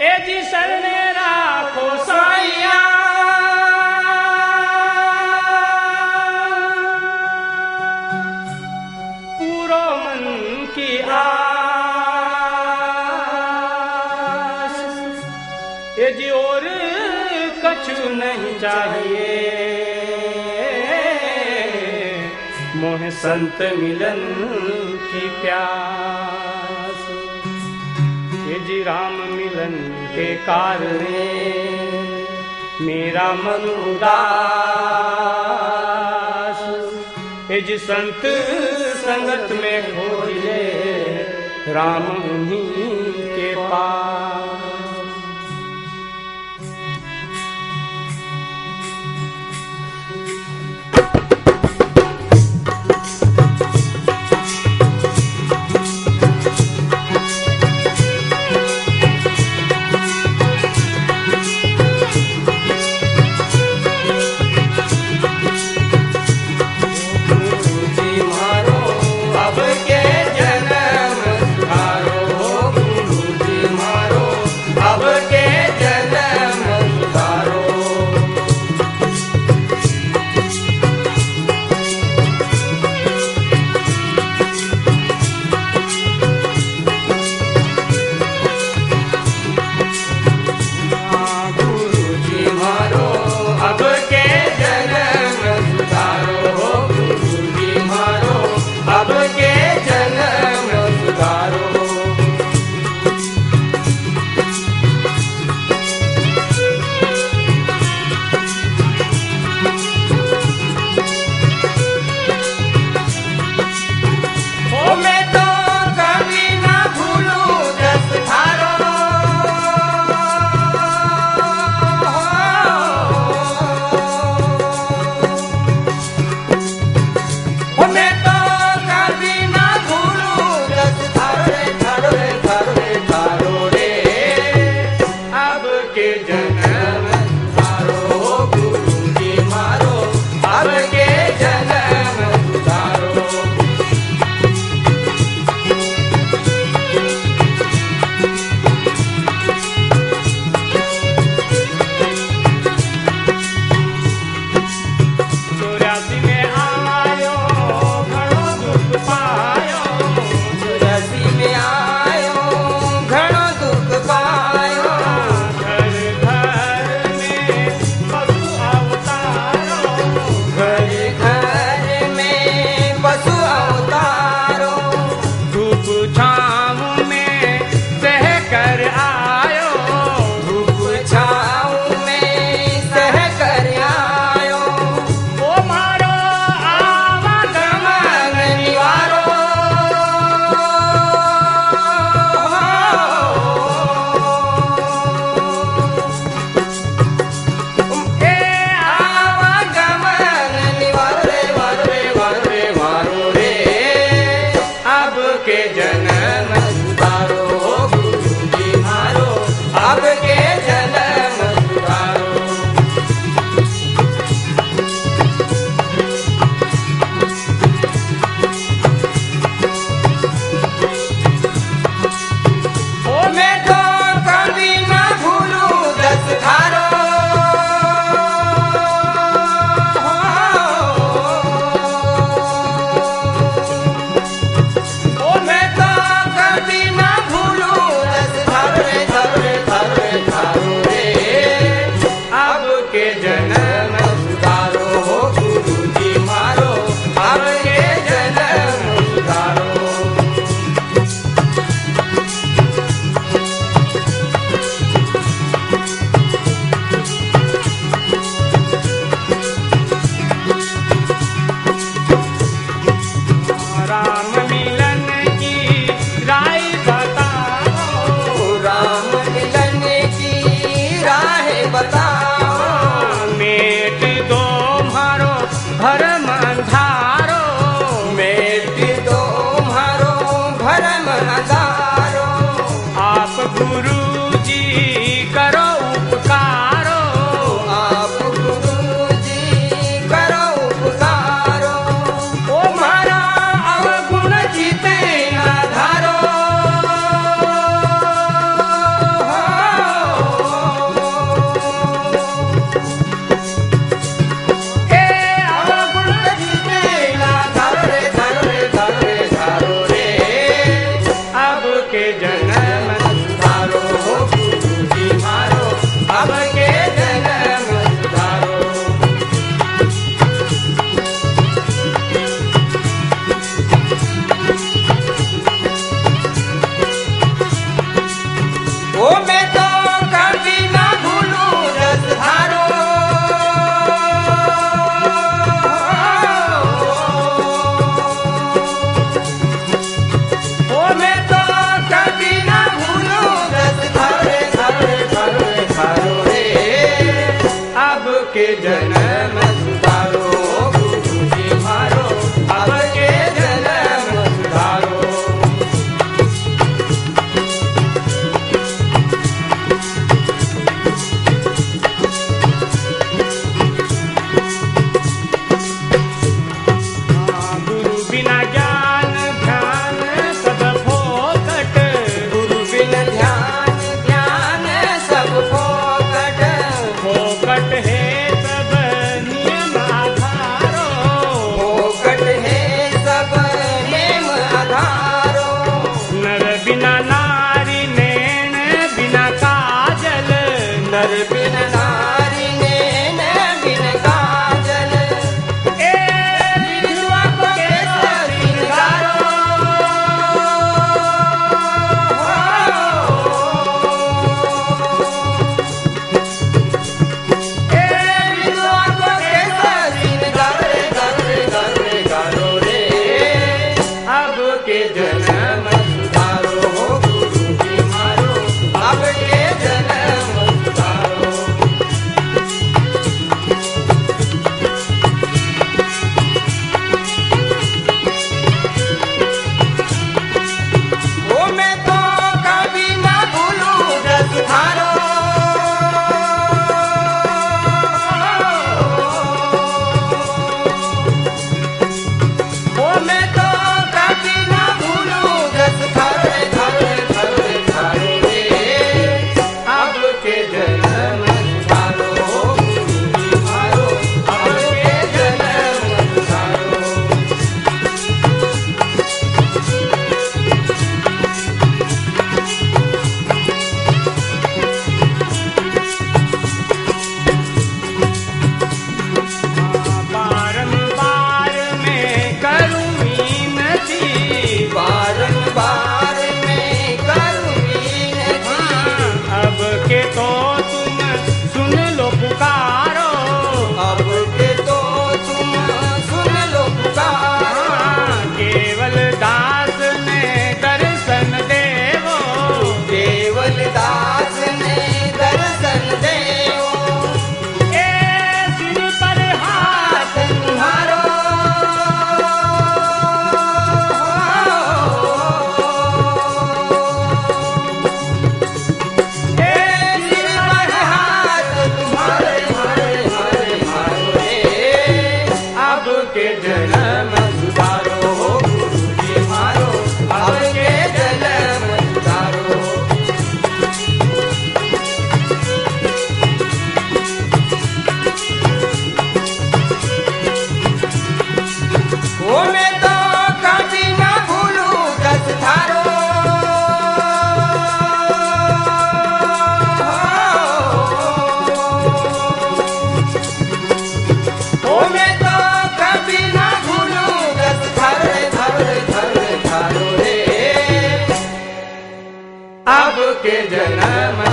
એ જી સરને રાખો સાયા પૂરો મન કી આસ એ જી ઓર કછુ નહીં चाहिए मोह संत मिलन की प्यास निज राम मिलन के कारण मेरा मन उदास। निज संत संगत में खोजे राम उन्हीं के पास। के जन्म के जन्म सुधारो